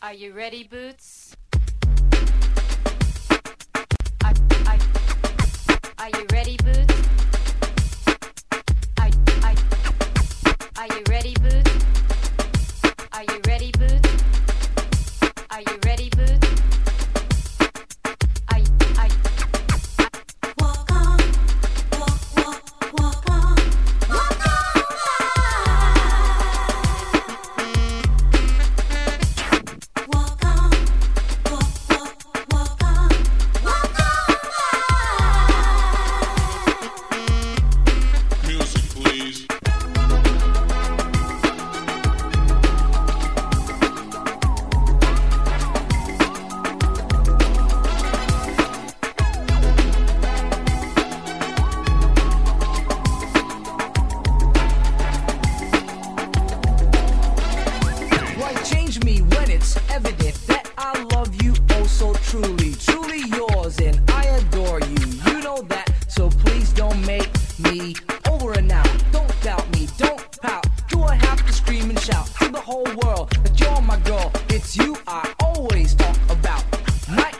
Are you ready, Boots? Are, are, are you ready, Boots?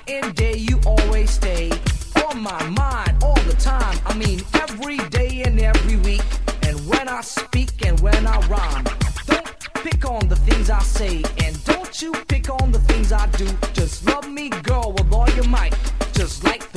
And day, you always stay on my mind all the time. I mean, every day and every week. And when I speak and when I rhyme, don't pick on the things I say, and don't you pick on the things I do. Just love me, girl, with all your might, just like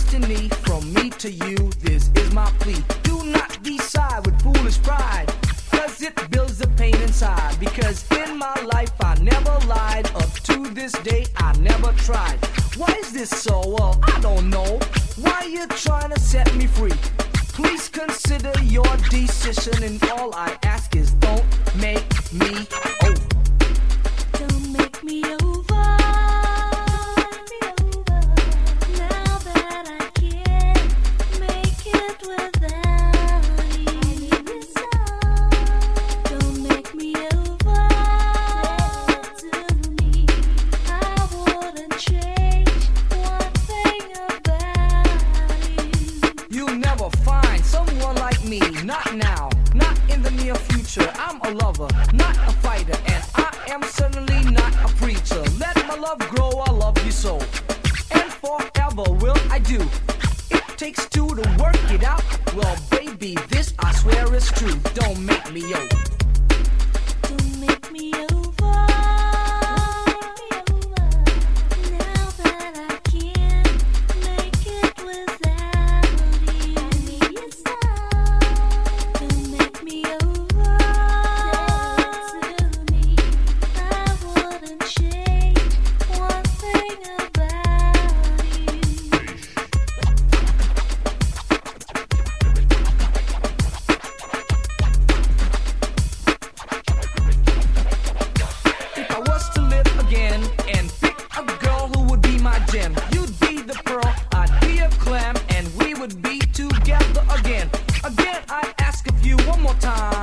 destiny from me to you? This is my plea. Do not decide with foolish pride. Cause it builds the pain inside. Because in my life I never lied. Up to this day I never tried. Why is this so? Well, I don't know. Why you trying to set me free? Please consider your decision, and all I ask is don't make me love grow, I love you so. And forever will I do. It takes two to work it out. Well, baby, this I swear is true. Don't make me over. Don't make me over. You'd be the pearl, I'd be a clam, and we would be together again. Again, I ask of you one more time,